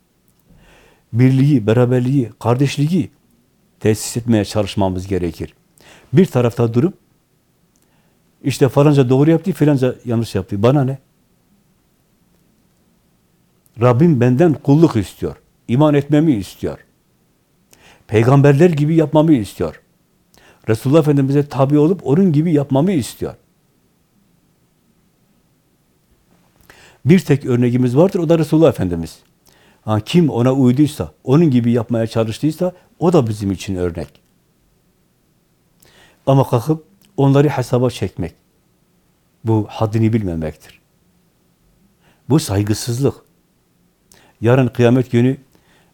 Birliği, beraberliği, kardeşliği tesis etmeye çalışmamız gerekir. Bir tarafta durup işte falanca doğru yaptı, filanca yanlış yaptı. Bana ne? Rabbim benden kulluk istiyor. İman etmemi istiyor. Peygamberler gibi yapmamı istiyor. Resulullah Efendimiz'e tabi olup onun gibi yapmamı istiyor. Bir tek örneğimiz vardır, o da Resulullah Efendimiz. Ha, kim ona uyduysa, onun gibi yapmaya çalıştıysa, o da bizim için örnek. Ama kalkıp onları hesaba çekmek, bu haddini bilmemektir. Bu saygısızlık. Yarın kıyamet günü,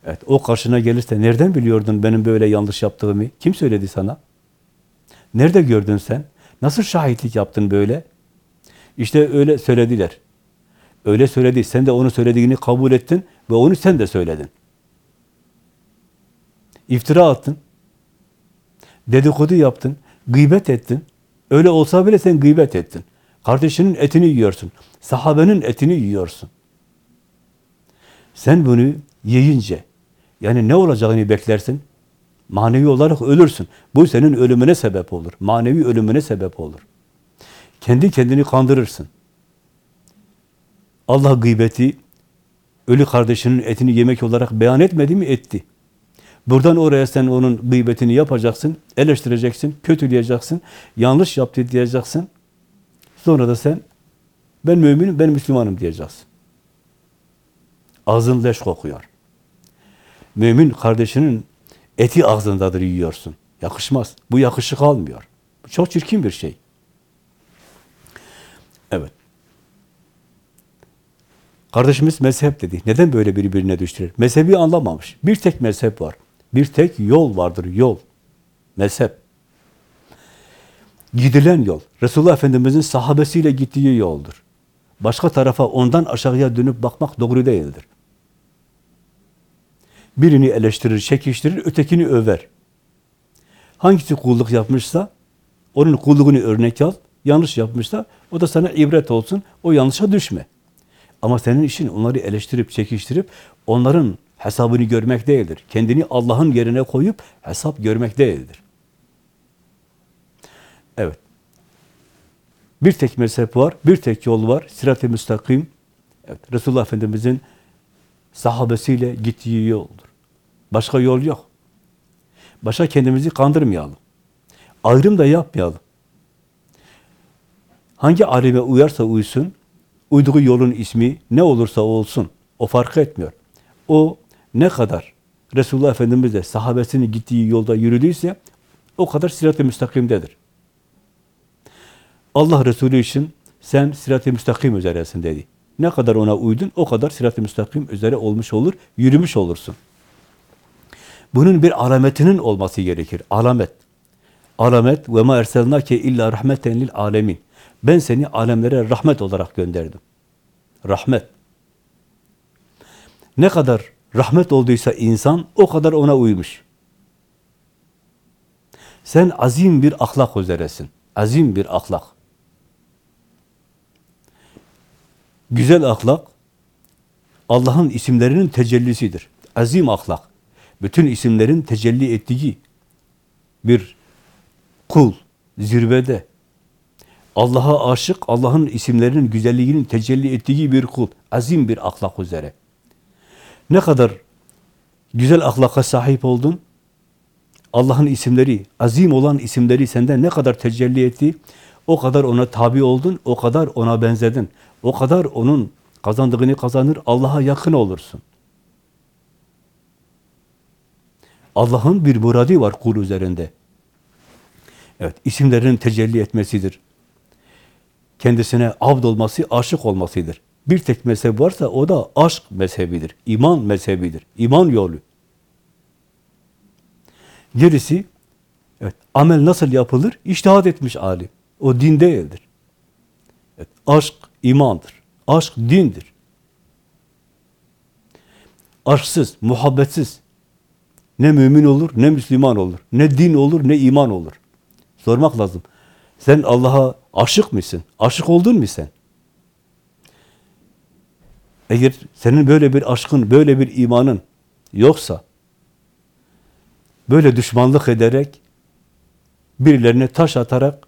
evet o karşına gelirse, nereden biliyordun benim böyle yanlış yaptığımı? Kim söyledi sana? Nerede gördün sen? Nasıl şahitlik yaptın böyle? İşte öyle söylediler. Öyle söyledi. Sen de onu söylediğini kabul ettin ve onu sen de söyledin. İftira attın. Dedikodu yaptın. Gıybet ettin. Öyle olsa bile sen gıybet ettin. Kardeşinin etini yiyorsun. Sahabenin etini yiyorsun. Sen bunu yiyince yani ne olacağını beklersin? Manevi olarak ölürsün. Bu senin ölümüne sebep olur. Manevi ölümüne sebep olur. Kendi kendini kandırırsın. Allah gıybeti ölü kardeşinin etini yemek olarak beyan etmedi mi? Etti. Buradan oraya sen onun gıybetini yapacaksın, eleştireceksin, kötüleyeceksin, yanlış yaptı diyeceksin. Sonra da sen ben müminim, ben Müslümanım diyeceksin. Ağzın leş kokuyor. Mümin kardeşinin eti ağzındadır yiyorsun. Yakışmaz. Bu yakışık almıyor. Bu çok çirkin bir şey. Kardeşimiz mezhep dedi. Neden böyle birbirine düştürür? Mezhebi anlamamış. Bir tek mezhep var. Bir tek yol vardır, yol. Mezhep. Gidilen yol. Resulullah Efendimiz'in sahabesiyle gittiği yoldur. Başka tarafa ondan aşağıya dönüp bakmak doğru değildir. Birini eleştirir, çekiştirir, ötekini över. Hangisi kulluk yapmışsa onun kulluğunu örnek al, yanlış yapmışsa o da sana ibret olsun, o yanlışa düşme. Ama senin işin onları eleştirip, çekiştirip onların hesabını görmek değildir. Kendini Allah'ın yerine koyup hesap görmek değildir. Evet. Bir tek mezhep var, bir tek yol var. Sirat-ı müstakim. Evet, Resulullah Efendimiz'in sahabesiyle gittiği yoldur. Başka yol yok. Başka kendimizi kandırmayalım. Ayrım da yapmayalım. Hangi alime uyarsa uysun, uyduğu yolun ismi ne olursa olsun, o fark etmiyor. O ne kadar Resulullah Efendimiz de sahabesinin gittiği yolda yürüdüyse, o kadar sirat-ı müstakimdedir. Allah Resulü için sen sirat-ı müstakim üzeresin dedi. Ne kadar ona uydun, o kadar sirat-ı müstakim üzere olmuş olur, yürümüş olursun. Bunun bir alametinin olması gerekir. Alamet. Alamet ve ma erselnake illa rahmeten lil alemin. Ben seni alemlere rahmet olarak gönderdim. Rahmet. Ne kadar rahmet olduysa insan o kadar ona uymuş. Sen azim bir ahlak üzeresin. Azim bir ahlak. Güzel ahlak Allah'ın isimlerinin tecellisidir. Azim ahlak. Bütün isimlerin tecelli ettiği bir kul zirvede Allah'a aşık, Allah'ın isimlerinin güzelliğinin tecelli ettiği bir kul. Azim bir ahlak üzere. Ne kadar güzel ahlaka sahip oldun, Allah'ın isimleri, azim olan isimleri senden ne kadar tecelli etti, o kadar ona tabi oldun, o kadar ona benzedin. O kadar onun kazandığını kazanır, Allah'a yakın olursun. Allah'ın bir muradi var kul üzerinde. Evet, isimlerinin tecelli etmesidir. Kendisine abd olması, aşık olmasıdır. Bir tek mezhep varsa o da aşk mezhebidir, iman mezhebidir, iman yolu. Gerisi, evet, amel nasıl yapılır? İçtihat etmiş alim. O din değildir. Evet, aşk imandır. Aşk dindir. Aşksız, muhabbetsiz ne mümin olur, ne Müslüman olur. Ne din olur, ne iman olur. Sormak lazım. Sen Allah'a aşık mısın? Aşık oldun mu sen? Eğer senin böyle bir aşkın, böyle bir imanın yoksa, böyle düşmanlık ederek, birilerine taş atarak,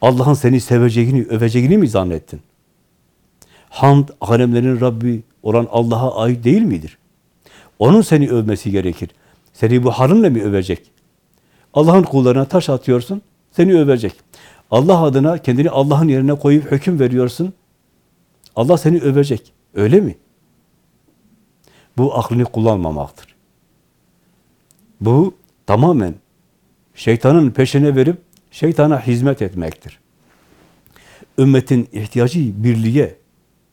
Allah'ın seni seveceğini, öveceğini mi zannettin? Hamd, alemlerin Rabbi olan Allah'a ait değil midir? Onun seni övmesi gerekir. Seni bu halinle mi övecek? Allah'ın kullarına taş atıyorsun, seni övecek. Allah adına kendini Allah'ın yerine koyup hüküm veriyorsun. Allah seni övecek. Öyle mi? Bu aklını kullanmamaktır. Bu tamamen şeytanın peşine verip şeytana hizmet etmektir. Ümmetin ihtiyacı birliğe,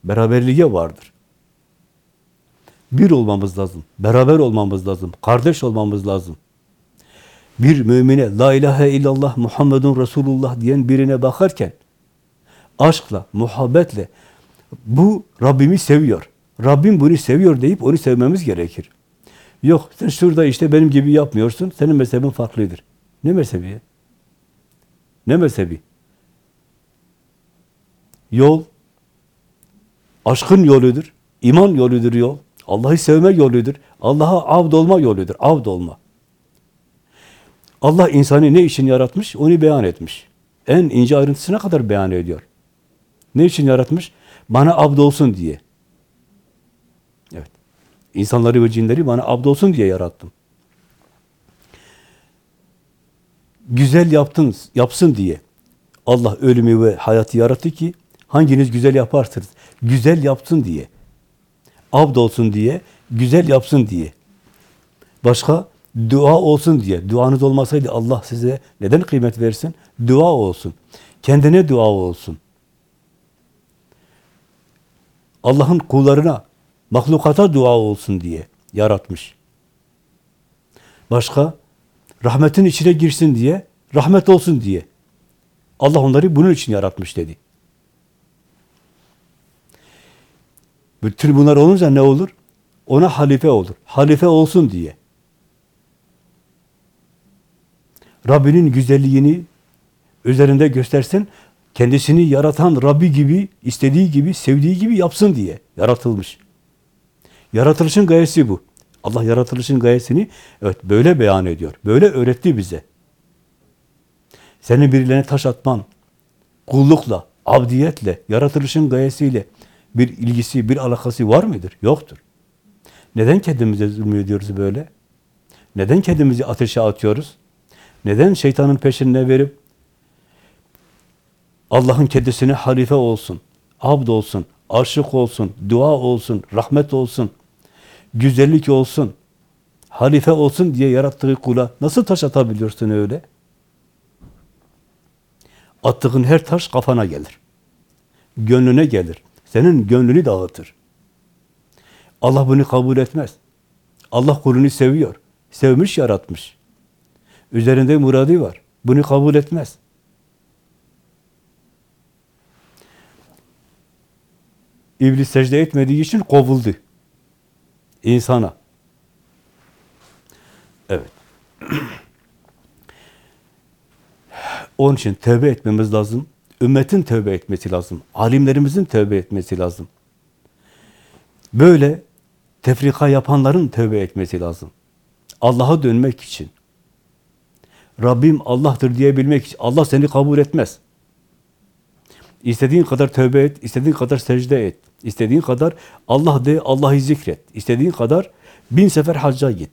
beraberliğe vardır. Bir olmamız lazım, beraber olmamız lazım, kardeş olmamız lazım. Bir mümine la ilahe illallah Muhammedun Resulullah diyen birine bakarken aşkla, muhabbetle bu Rabbimi seviyor. Rabbim bunu seviyor deyip onu sevmemiz gerekir. Yok sen şurada işte benim gibi yapmıyorsun. Senin mezhebin farklıdır. Ne mezhebi ya? Ne mezhebi? Yol aşkın yoludur. iman yoludur yol. Allah'ı sevme yoludur. Allah'a avd olma yoludur. Avd olma. Allah insanı ne için yaratmış? Onu beyan etmiş. En ince ayrıntısına kadar beyan ediyor. Ne için yaratmış? Bana abd olsun diye. Evet. İnsanları ve cinleri bana abd olsun diye yarattım. Güzel yaptın, yapsın diye. Allah ölümü ve hayatı yarattı ki hanginiz güzel yaparsınız? Güzel yapsın diye. Abd olsun diye, güzel yapsın diye. Başka dua olsun diye. Duanız olmasaydı Allah size neden kıymet versin? Dua olsun. Kendine dua olsun. Allah'ın kullarına, mahlukata dua olsun diye yaratmış. Başka, rahmetin içine girsin diye, rahmet olsun diye. Allah onları bunun için yaratmış dedi. Bütün bunlar olunca ne olur? Ona halife olur. Halife olsun diye. Rabbinin güzelliğini üzerinde göstersin, kendisini yaratan Rabbi gibi, istediği gibi, sevdiği gibi yapsın diye yaratılmış. Yaratılışın gayesi bu. Allah yaratılışın gayesini evet böyle beyan ediyor. Böyle öğretti bize. Senin birilerine taş atman, kullukla, abdiyetle, yaratılışın gayesiyle bir ilgisi, bir alakası var mıdır? Yoktur. Neden kendimize zulmediyoruz böyle? Neden kendimizi ateşe atıyoruz? Neden şeytanın peşine verip Allah'ın kendisine halife olsun, abd olsun, aşık olsun, dua olsun, rahmet olsun, güzellik olsun, halife olsun diye yarattığı kula nasıl taş atabiliyorsun öyle? Attığın her taş kafana gelir. Gönlüne gelir. Senin gönlünü dağıtır. Allah bunu kabul etmez. Allah kulunu seviyor. Sevmiş, yaratmış. Üzerinde muradı var. Bunu kabul etmez. İblis secde etmediği için kovuldu. İnsana. Evet. *clears throat* Onun için tövbe etmemiz lazım. Ümmetin tövbe etmesi lazım. Alimlerimizin tövbe etmesi lazım. Böyle tefrika yapanların tövbe etmesi lazım. Allah'a dönmek için. Rabbim Allah'tır diyebilmek için. Allah seni kabul etmez. İstediğin kadar tövbe et, istediğin kadar secde et. İstediğin kadar Allah de, Allah'ı zikret. İstediğin kadar bin sefer hacca git.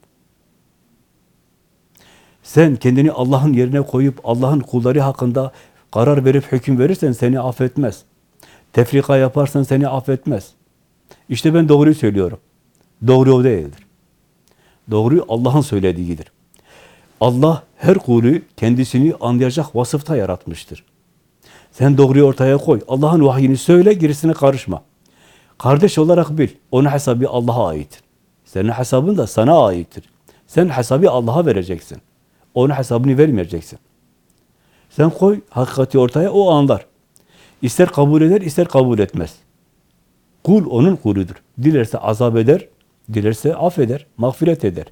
Sen kendini Allah'ın yerine koyup Allah'ın kulları hakkında karar verip hüküm verirsen seni affetmez. Tefrika yaparsan seni affetmez. İşte ben doğruyu söylüyorum. Doğru o değildir. Doğru Allah'ın söylediğidir. Allah her kulü kendisini anlayacak vasıfta yaratmıştır. Sen doğruyu ortaya koy. Allah'ın vahyini söyle, gerisine karışma. Kardeş olarak bil. Onun hesabı Allah'a aittir. Senin hesabın da sana aittir. Sen hesabı Allah'a vereceksin. Onun hesabını vermeyeceksin. Sen koy hakikati ortaya, o anlar. İster kabul eder, ister kabul etmez. Kul onun kuludur. Dilerse azap eder, dilerse affeder, mağfiret eder.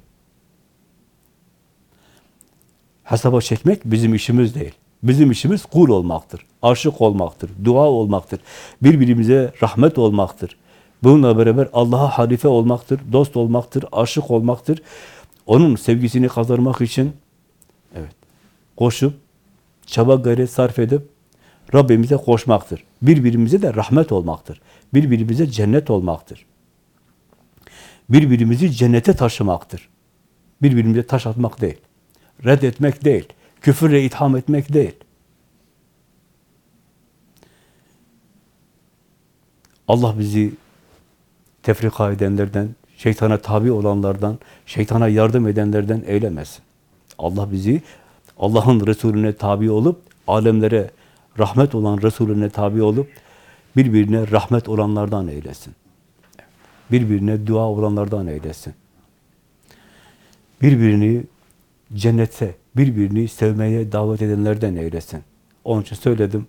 Hesaba çekmek bizim işimiz değil. Bizim işimiz kul olmaktır, aşık olmaktır, dua olmaktır, birbirimize rahmet olmaktır. Bununla beraber Allah'a halife olmaktır, dost olmaktır, aşık olmaktır. Onun sevgisini kazanmak için evet koşup, çaba gayret sarf edip Rabbimize koşmaktır. Birbirimize de rahmet olmaktır. Birbirimize cennet olmaktır. Birbirimizi cennete taşımaktır. Birbirimize taş atmak değil. Reddetmek değil. Küfürle itham etmek değil. Allah bizi tefrika edenlerden, şeytana tabi olanlardan, şeytana yardım edenlerden eylemesin. Allah bizi Allah'ın Resulüne tabi olup, alemlere rahmet olan Resulüne tabi olup, birbirine rahmet olanlardan eylesin. Birbirine dua olanlardan eylesin. Birbirini cennete, birbirini sevmeye davet edenlerden eylesin. Onun için söyledim.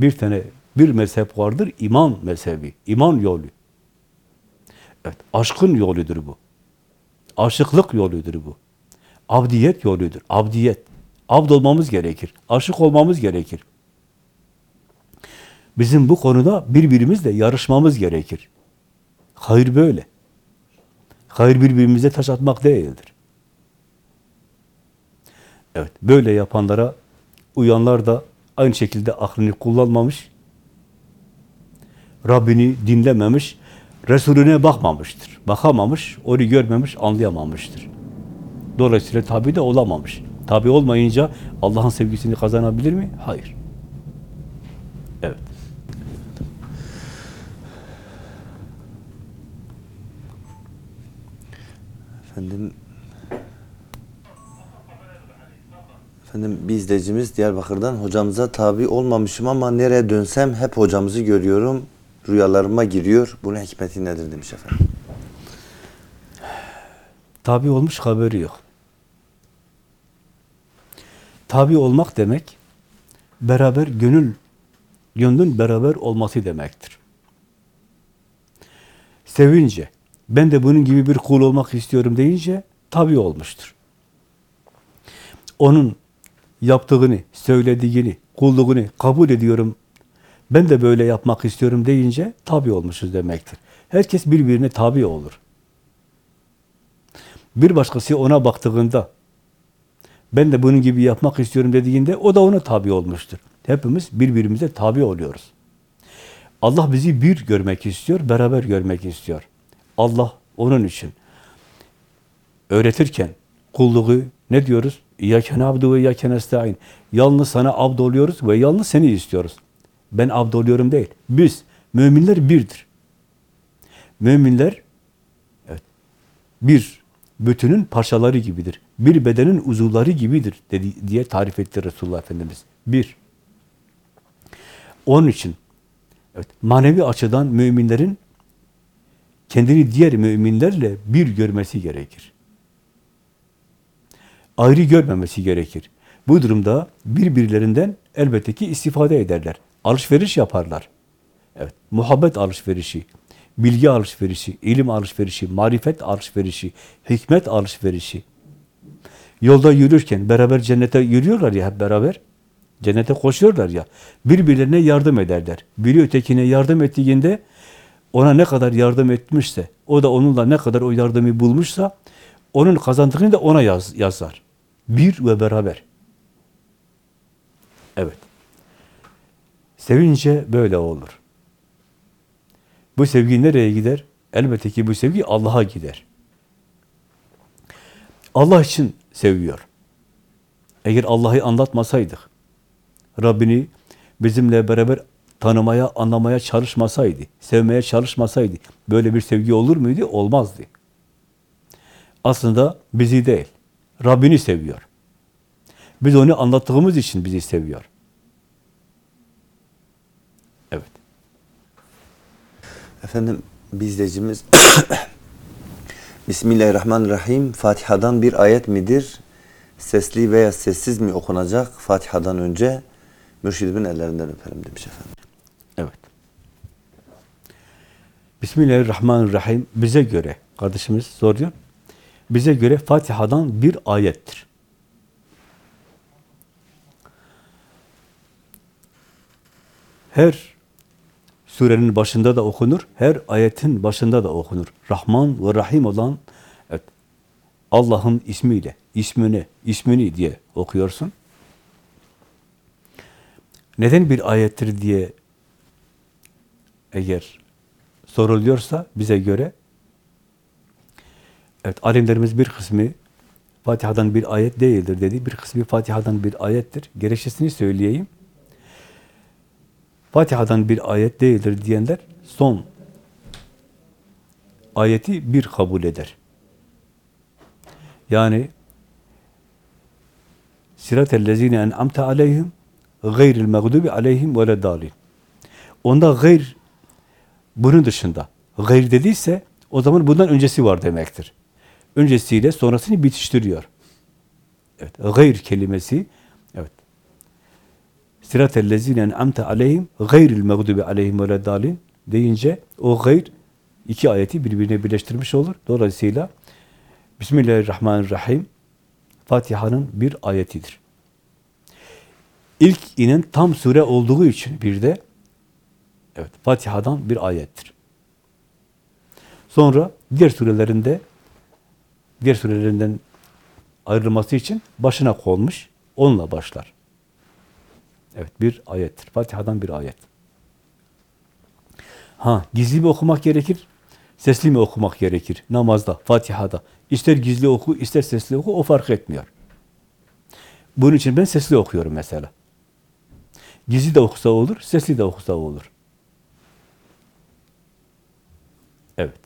Bir tane bir mezhep vardır, iman mezhebi, iman yolu. Evet, aşkın yoludur bu. Aşıklık yoludur bu. Abdiyet yoludur, abdiyet. Abd olmamız gerekir, aşık olmamız gerekir. Bizim bu konuda birbirimizle yarışmamız gerekir. Hayır böyle. Hayır birbirimize taş atmak değildir. Evet, böyle yapanlara uyanlar da aynı şekilde aklını kullanmamış, Rabbini dinlememiş, Resulüne bakmamıştır. Bakamamış, onu görmemiş, anlayamamıştır. Dolayısıyla tabi de olamamış. Tabi olmayınca Allah'ın sevgisini kazanabilir mi? Hayır. Evet. Efendim Efendim bir izleyicimiz Diyarbakır'dan hocamıza tabi olmamışım ama nereye dönsem hep hocamızı görüyorum. Rüyalarıma giriyor. Bunun hikmeti nedir demiş efendim. Tabi olmuş haberi yok. Tabi olmak demek, beraber gönül, gönlün beraber olması demektir. Sevince, ben de bunun gibi bir kul olmak istiyorum deyince, tabi olmuştur. Onun yaptığını, söylediğini, kulluğunu kabul ediyorum, ben de böyle yapmak istiyorum deyince, tabi olmuşuz demektir. Herkes birbirine tabi olur. Bir başkası ona baktığında, ben de bunun gibi yapmak istiyorum dediğinde, o da ona tabi olmuştur. Hepimiz birbirimize tabi oluyoruz. Allah bizi bir görmek istiyor, beraber görmek istiyor. Allah onun için öğretirken kulluğu ne diyoruz? İyyâke na'budu ve iyyâke nestaîn. Yalnız sana abd oluyoruz ve yalnız seni istiyoruz. Ben abd oluyorum değil. Biz, müminler birdir. Müminler evet, bir bütünün parçaları gibidir. Bir bedenin uzuvları gibidir dedi, diye tarif etti Resulullah Efendimiz. Bir. Onun için evet, manevi açıdan müminlerin kendini diğer müminlerle bir görmesi gerekir. Ayrı görmemesi gerekir. Bu durumda birbirlerinden elbette ki istifade ederler. Alışveriş yaparlar. Evet, muhabbet alışverişi, bilgi alışverişi, ilim alışverişi, marifet alışverişi, hikmet alışverişi. Yolda yürürken beraber cennete yürüyorlar ya hep beraber. Cennete koşuyorlar ya. Birbirlerine yardım ederler. Biri ötekine yardım ettiğinde ona ne kadar yardım etmişse, o da onunla ne kadar o yardımı bulmuşsa, onun kazandığını da ona yaz, yazar. Bir ve beraber. Evet. Sevince böyle olur. Bu sevgi nereye gider? Elbette ki bu sevgi Allah'a gider. Allah için seviyor. Eğer Allah'ı anlatmasaydık, Rabbini bizimle beraber tanımaya, anlamaya çalışmasaydı, sevmeye çalışmasaydı, böyle bir sevgi olur muydu? Olmazdı aslında bizi değil, Rabbini seviyor. Biz onu anlattığımız için bizi seviyor. Evet. Efendim bir izleyicimiz *coughs* Bismillahirrahmanirrahim Fatiha'dan bir ayet midir? Sesli veya sessiz mi okunacak Fatiha'dan önce? Mürşidimin ellerinden öperim demiş efendim. Evet. Bismillahirrahmanirrahim bize göre kardeşimiz soruyor bize göre Fatiha'dan bir ayettir. Her surenin başında da okunur, her ayetin başında da okunur. Rahman ve Rahim olan evet, Allah'ın ismiyle, ismini, ismini diye okuyorsun. Neden bir ayettir diye eğer soruluyorsa bize göre evet alimlerimiz bir kısmı Fatiha'dan bir ayet değildir dedi. Bir kısmı Fatiha'dan bir ayettir. Gerekçesini söyleyeyim. Fatiha'dan bir ayet değildir diyenler son ayeti bir kabul eder. Yani Sırat-ellezine en'amte aleyhim gayril mağdubi aleyhim ve dalin. Onda gayr bunun dışında gayr dediyse o zaman bundan öncesi var demektir. Öncesiyle sonrasını bitiştiriyor. Evet, gayr kelimesi evet. Sırat-ellezine en'amte aleyhim gayril mağdubi aleyhim ve dalin deyince o gayr iki ayeti birbirine birleştirmiş olur. Dolayısıyla Bismillahirrahmanirrahim Fatiha'nın bir ayetidir. İlk inen tam sure olduğu için bir de evet Fatiha'dan bir ayettir. Sonra diğer surelerinde diğer surelerinden ayrılması için başına konmuş. Onunla başlar. Evet bir ayettir. Fatiha'dan bir ayet. Ha gizli mi okumak gerekir? Sesli mi okumak gerekir? Namazda, Fatiha'da. İster gizli oku, ister sesli oku, o fark etmiyor. Bunun için ben sesli okuyorum mesela. Gizli de okusa olur, sesli de okusa olur. Evet.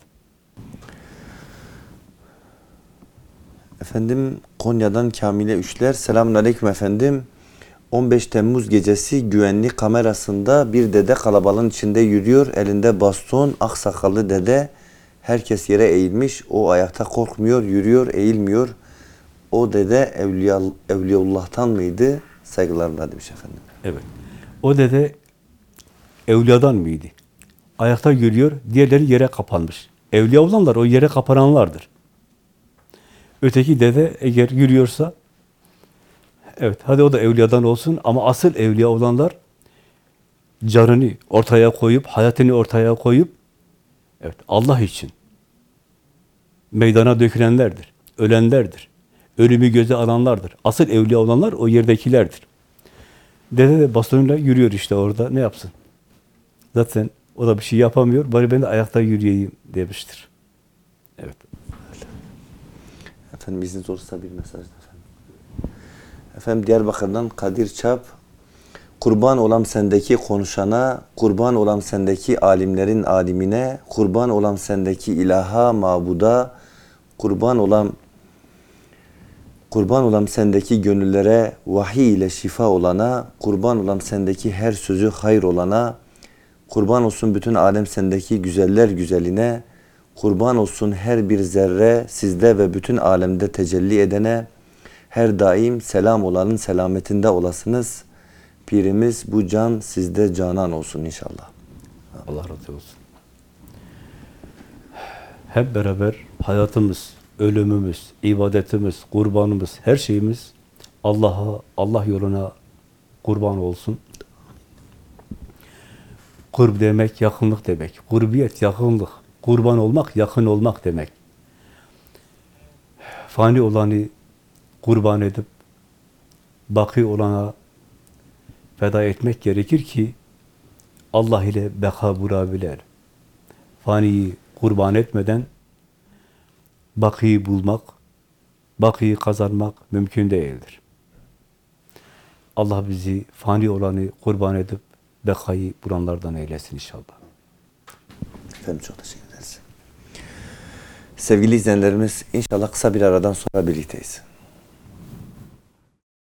Efendim Konya'dan Kamile Üçler. Selamun Aleyküm efendim. 15 Temmuz gecesi güvenlik kamerasında bir dede kalabalığın içinde yürüyor. Elinde baston, aksakallı dede. Herkes yere eğilmiş. O ayakta korkmuyor, yürüyor, eğilmiyor. O dede Evliya, Evliyaullah'tan mıydı? Saygılarımla demiş efendim. Evet. O dede evliyadan mıydı? Ayakta yürüyor, diğerleri yere kapanmış. Evliya olanlar o yere kapananlardır. Öteki dede eğer yürüyorsa evet hadi o da evliyadan olsun ama asıl evliya olanlar canını ortaya koyup, hayatını ortaya koyup evet Allah için meydana dökülenlerdir, ölenlerdir. Ölümü göze alanlardır. Asıl evliya olanlar o yerdekilerdir. Dede de bastonuyla yürüyor işte orada. Ne yapsın? Zaten o da bir şey yapamıyor. Bari ben de ayakta yürüyeyim demiştir. Evet. Efendim izniniz olursa bir mesaj efendim. Efendim Diyarbakır'dan Kadir Çap. Kurban olam sendeki konuşana, kurban olam sendeki alimlerin alimine, kurban olam sendeki ilaha, mabuda, kurban olam Kurban olam sendeki gönüllere, vahiy ile şifa olana, kurban olam sendeki her sözü hayır olana, kurban olsun bütün alem sendeki güzeller güzeline, kurban olsun her bir zerre sizde ve bütün alemde tecelli edene, her daim selam olanın selametinde olasınız. Pirimiz bu can sizde canan olsun inşallah. Allah razı olsun. Hep beraber hayatımız, ölümümüz, ibadetimiz, kurbanımız, her şeyimiz Allah'a, Allah yoluna kurban olsun. Kurb demek yakınlık demek. Kurbiyet yakınlık. Kurban olmak yakın olmak demek. Fani olanı kurban edip baki olana feda etmek gerekir ki Allah ile beka bulabiler. Faniyi kurban etmeden bakiyi bulmak, bakiyi kazanmak mümkün değildir. Allah bizi fani olanı kurban edip bekayı bulanlardan eylesin inşallah. Efendim çok teşekkür. Sevgili izleyenlerimiz inşallah kısa bir aradan sonra birlikteyiz.